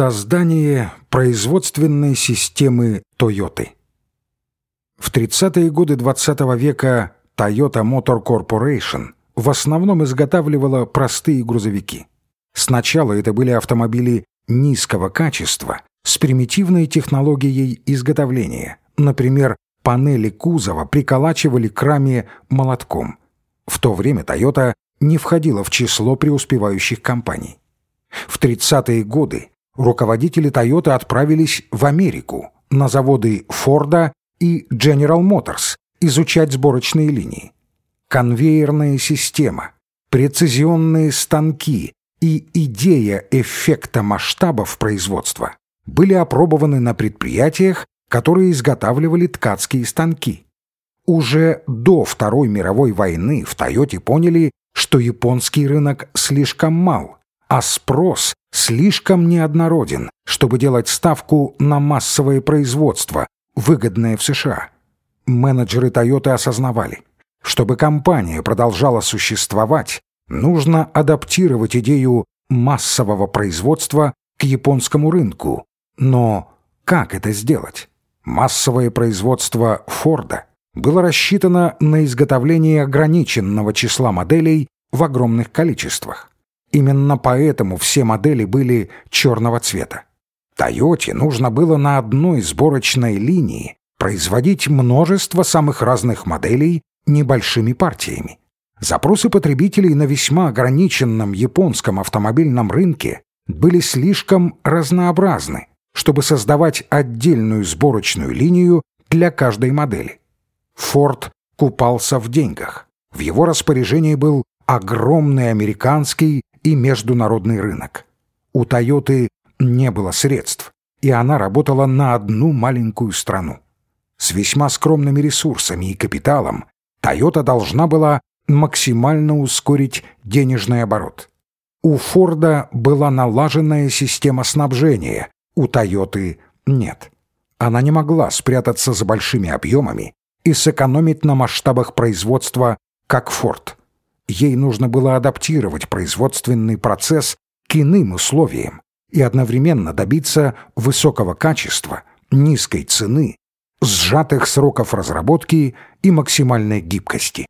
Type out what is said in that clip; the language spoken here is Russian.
Создание производственной системы Toyota. В 30-е годы XX -го века Toyota Motor Corporation в основном изготавливала простые грузовики. Сначала это были автомобили низкого качества с примитивной технологией изготовления. Например, панели кузова приколачивали к раме молотком. В то время Toyota не входила в число преуспевающих компаний. В 30-е годы руководители Toyota отправились в Америку на заводы Форда и General Motors изучать сборочные линии. Конвейерная система, прецизионные станки и идея эффекта масштабов производства были опробованы на предприятиях, которые изготавливали ткацкие станки. Уже до Второй мировой войны в Тойоте поняли, что японский рынок слишком мал, а спрос слишком неоднороден, чтобы делать ставку на массовое производство, выгодное в США. Менеджеры Toyota осознавали, чтобы компания продолжала существовать, нужно адаптировать идею массового производства к японскому рынку. Но как это сделать? Массовое производство Форда было рассчитано на изготовление ограниченного числа моделей в огромных количествах. Именно поэтому все модели были черного цвета. Тойоте нужно было на одной сборочной линии производить множество самых разных моделей небольшими партиями. Запросы потребителей на весьма ограниченном японском автомобильном рынке были слишком разнообразны, чтобы создавать отдельную сборочную линию для каждой модели. Форд купался в деньгах. В его распоряжении был огромный американский и международный рынок. У «Тойоты» не было средств, и она работала на одну маленькую страну. С весьма скромными ресурсами и капиталом «Тойота» должна была максимально ускорить денежный оборот. У «Форда» была налаженная система снабжения, у «Тойоты» нет. Она не могла спрятаться за большими объемами и сэкономить на масштабах производства, как «Форд» ей нужно было адаптировать производственный процесс к иным условиям и одновременно добиться высокого качества, низкой цены, сжатых сроков разработки и максимальной гибкости.